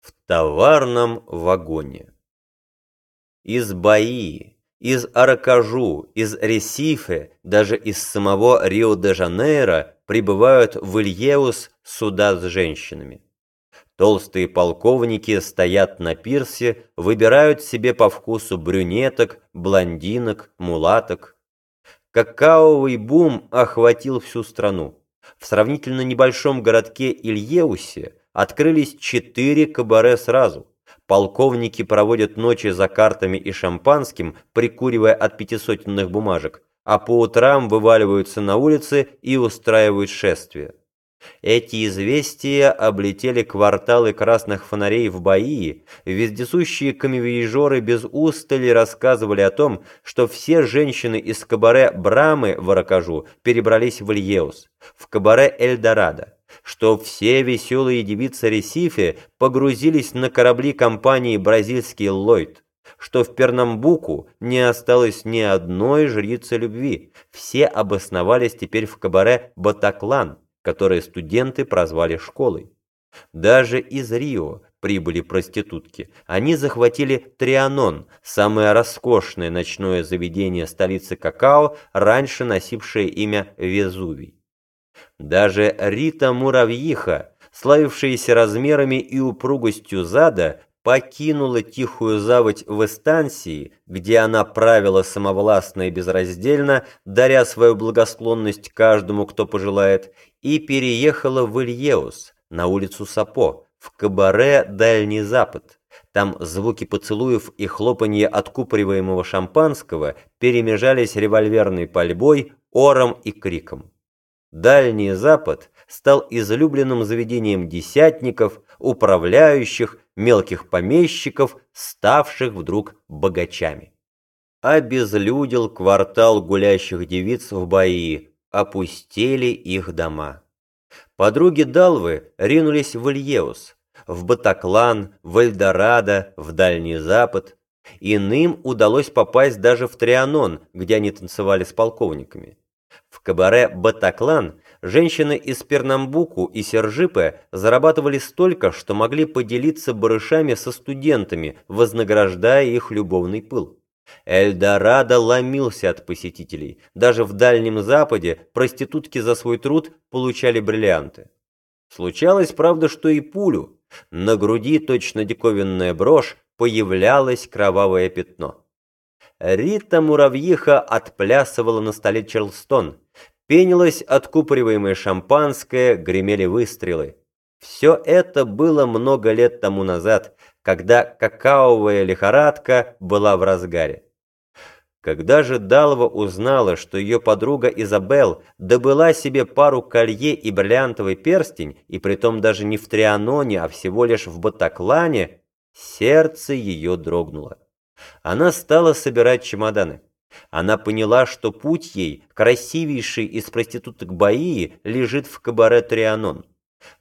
в товарном вагоне. Из Баи, из Аракажу, из Ресифе, даже из самого Рио-де-Жанейро прибывают в Ильеус суда с женщинами. Толстые полковники стоят на пирсе, выбирают себе по вкусу брюнеток, блондинок, мулаток. Какаовый бум охватил всю страну. В сравнительно небольшом городке Ильеусе открылись четыре кабаре сразу. Полковники проводят ночи за картами и шампанским, прикуривая от пятисотенных бумажек, а по утрам вываливаются на улицы и устраивают шествия. Эти известия облетели кварталы красных фонарей в Баии, вездесущие камевиежоры без устали рассказывали о том, что все женщины из кабаре Брамы в Аракажу перебрались в Ильеус, в кабаре Эльдорадо, что все веселые девицы Ресифе погрузились на корабли компании «Бразильский Ллойд», что в Пернамбуку не осталось ни одной жрицы любви, все обосновались теперь в кабаре «Батаклан», которое студенты прозвали школой. Даже из Рио прибыли проститутки. Они захватили Трианон, самое роскошное ночное заведение столицы какао, раньше носившее имя Везувий. Даже Рита Муравьиха, славившаяся размерами и упругостью зада, покинула тихую заводь в Эстансии, где она правила самовластно и безраздельно, даря свою благосклонность каждому, кто пожелает, и переехала в Ильеус, на улицу Сапо, в кабаре «Дальний Запад». Там звуки поцелуев и хлопанье откупориваемого шампанского перемежались револьверной пальбой, ором и криком. Дальний Запад стал излюбленным заведением десятников, управляющих, мелких помещиков, ставших вдруг богачами. Обезлюдил квартал гулящих девиц в Баии, опустели их дома. Подруги Далвы ринулись в Ильеус, в Батаклан, в Эльдорадо, в Дальний Запад. Иным удалось попасть даже в Трианон, где они танцевали с полковниками. Кабаре «Батаклан» женщины из Пернамбуку и Сержипе зарабатывали столько, что могли поделиться барышами со студентами, вознаграждая их любовный пыл. Эльдорадо ломился от посетителей. Даже в Дальнем Западе проститутки за свой труд получали бриллианты. Случалось, правда, что и пулю. На груди точно диковинная брошь появлялось кровавое пятно. Рита Муравьиха отплясывала на столе Чарлстон. Пенилось откупориваемое шампанское, гремели выстрелы. Все это было много лет тому назад, когда какаовая лихорадка была в разгаре. Когда же Далва узнала, что ее подруга Изабел добыла себе пару колье и бриллиантовый перстень, и притом даже не в Трианоне, а всего лишь в Батаклане, сердце ее дрогнуло. Она стала собирать чемоданы. Она поняла, что путь ей, красивейший из проституток Баии, лежит в кабаре Трианон.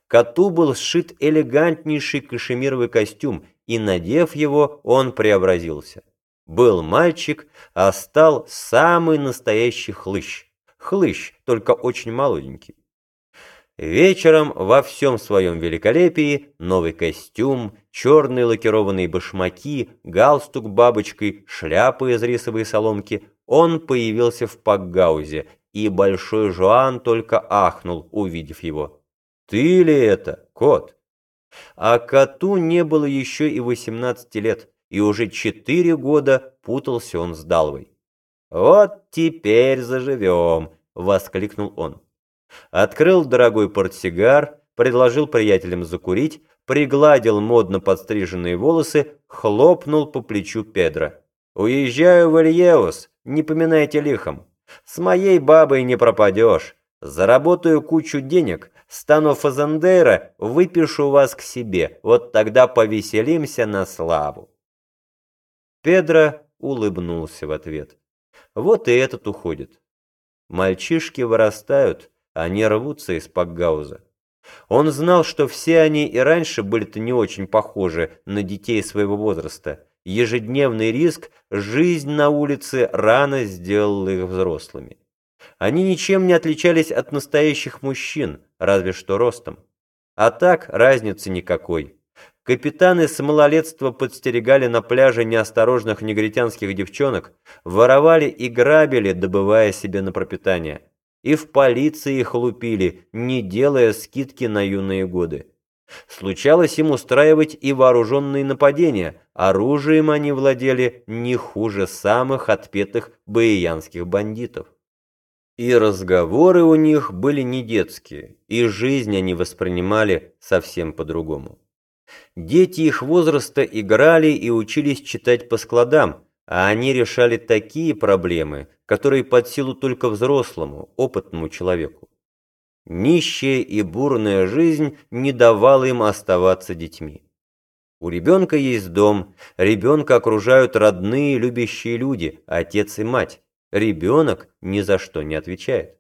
Коту был сшит элегантнейший кашемировый костюм, и, надев его, он преобразился. Был мальчик, а стал самый настоящий хлыщ. Хлыщ, только очень молоденький. Вечером во всем своем великолепии новый костюм, черные лакированные башмаки, галстук бабочкой, шляпы из рисовой соломки, он появился в Пакгаузе, и Большой Жуан только ахнул, увидев его. Ты ли это, кот? А коту не было еще и 18 лет, и уже четыре года путался он с Далвой. «Вот теперь заживем!» — воскликнул он. Открыл дорогой портсигар, предложил приятелям закурить, пригладил модно подстриженные волосы, хлопнул по плечу Педро. «Уезжаю в Ильеус, не поминайте лихом. С моей бабой не пропадешь. Заработаю кучу денег, стану фазендейра, выпишу вас к себе, вот тогда повеселимся на славу». Педро улыбнулся в ответ. Вот и этот уходит. Мальчишки вырастают, они рвутся из Пакгауза. Он знал, что все они и раньше были-то не очень похожи на детей своего возраста. Ежедневный риск, жизнь на улице рано сделала их взрослыми. Они ничем не отличались от настоящих мужчин, разве что ростом. А так разницы никакой. Капитаны с малолетства подстерегали на пляже неосторожных негритянских девчонок, воровали и грабили, добывая себе на пропитание. И в полиции их лупили, не делая скидки на юные годы. Случалось им устраивать и вооруженные нападения, оружием они владели не хуже самых отпетых баиянских бандитов. И разговоры у них были не детские, и жизнь они воспринимали совсем по-другому. Дети их возраста играли и учились читать по складам, а они решали такие проблемы, которые под силу только взрослому, опытному человеку. Нищая и бурная жизнь не давала им оставаться детьми. У ребенка есть дом, ребенка окружают родные любящие люди, отец и мать. Ребенок ни за что не отвечает.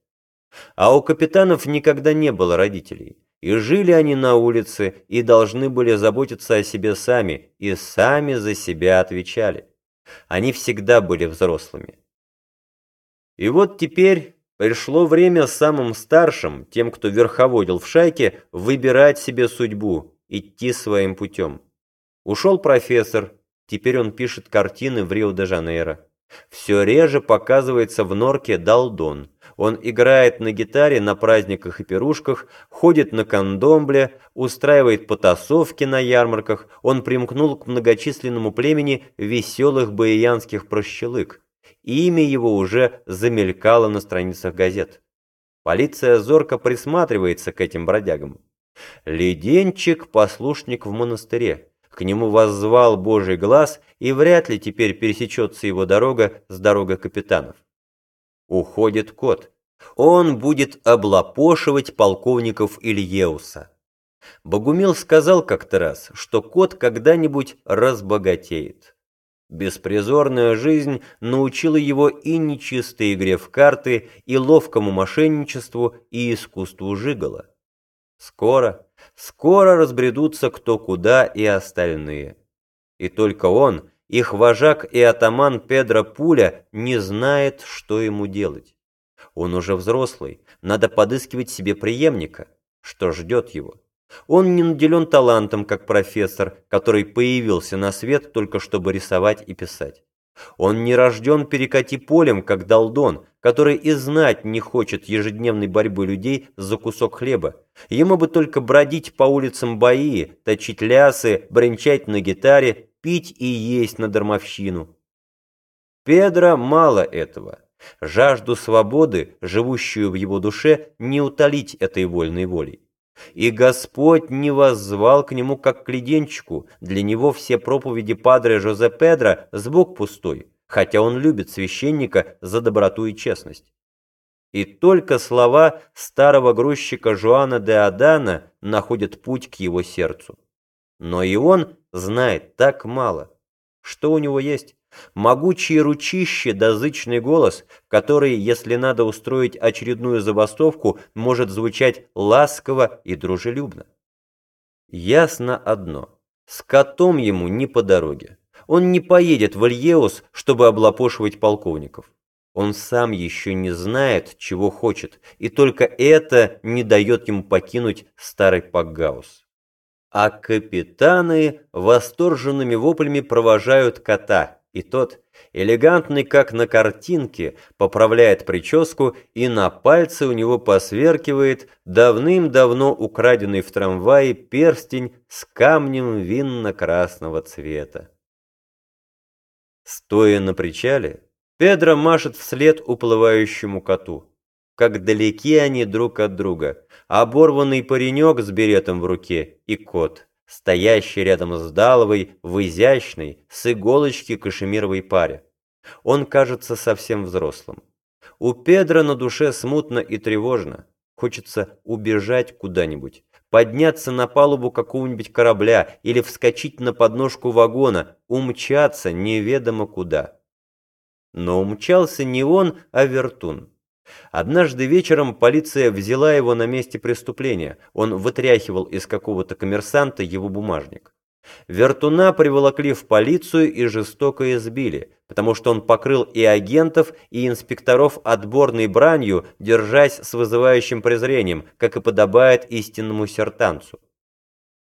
А у капитанов никогда не было родителей. И жили они на улице, и должны были заботиться о себе сами, и сами за себя отвечали. Они всегда были взрослыми. И вот теперь пришло время самым старшим, тем, кто верховодил в шайке, выбирать себе судьбу, идти своим путем. Ушел профессор, теперь он пишет картины в Рио-де-Жанейро. Все реже показывается в норке Далдон. Он играет на гитаре на праздниках и пирушках, ходит на кандомбле, устраивает потасовки на ярмарках. Он примкнул к многочисленному племени веселых баиянских прощелык. Имя его уже замелькало на страницах газет. Полиция зорко присматривается к этим бродягам. Леденчик – послушник в монастыре. К нему воззвал Божий глаз, и вряд ли теперь пересечется его дорога с дорогой капитанов. Уходит кот. Он будет облапошивать полковников Ильеуса. Богумил сказал как-то раз, что кот когда-нибудь разбогатеет. Беспризорная жизнь научила его и нечистой игре в карты, и ловкому мошенничеству, и искусству жигала. Скоро, скоро разбредутся кто куда и остальные. И только он, их вожак и атаман Педро Пуля, не знает, что ему делать. Он уже взрослый, надо подыскивать себе преемника, что ждет его. Он не наделен талантом, как профессор, который появился на свет только чтобы рисовать и писать. Он не рожден перекати полем, как Далдон, который и знать не хочет ежедневной борьбы людей за кусок хлеба. Ему бы только бродить по улицам бои, точить лясы, бренчать на гитаре, пить и есть на дармовщину. Педро мало этого. Жажду свободы, живущую в его душе, не утолить этой вольной волей. И Господь не воззвал к нему как к леденчику, для него все проповеди Падре Жозе Педро – звук пустой, хотя он любит священника за доброту и честность. И только слова старого грузчика Жуана де Адана находят путь к его сердцу. Но и он знает так мало. Что у него есть? Могучие ручище да зычный голос, который, если надо устроить очередную забастовку, может звучать ласково и дружелюбно. Ясно одно. С котом ему не по дороге. Он не поедет в Ильеус, чтобы облапошивать полковников. Он сам еще не знает, чего хочет, и только это не дает ему покинуть старый Пакгаус. А капитаны восторженными воплями провожают кота – и тот, элегантный как на картинке, поправляет прическу, и на пальце у него посверкивает давным-давно украденный в трамвае перстень с камнем винно-красного цвета. Стоя на причале, Педро машет вслед уплывающему коту. Как далеки они друг от друга, оборванный паренек с беретом в руке и кот – стоящий рядом с Даловой в изящной, с иголочки кашемировой паре. Он кажется совсем взрослым. У Педра на душе смутно и тревожно. Хочется убежать куда-нибудь, подняться на палубу какого-нибудь корабля или вскочить на подножку вагона, умчаться неведомо куда. Но умчался не он, а Вертун. Однажды вечером полиция взяла его на месте преступления. Он вытряхивал из какого-то коммерсанта его бумажник. Вертуна приволокли в полицию и жестоко избили, потому что он покрыл и агентов, и инспекторов отборной бранью, держась с вызывающим презрением, как и подобает истинному сертанцу.